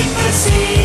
sempre. Assim.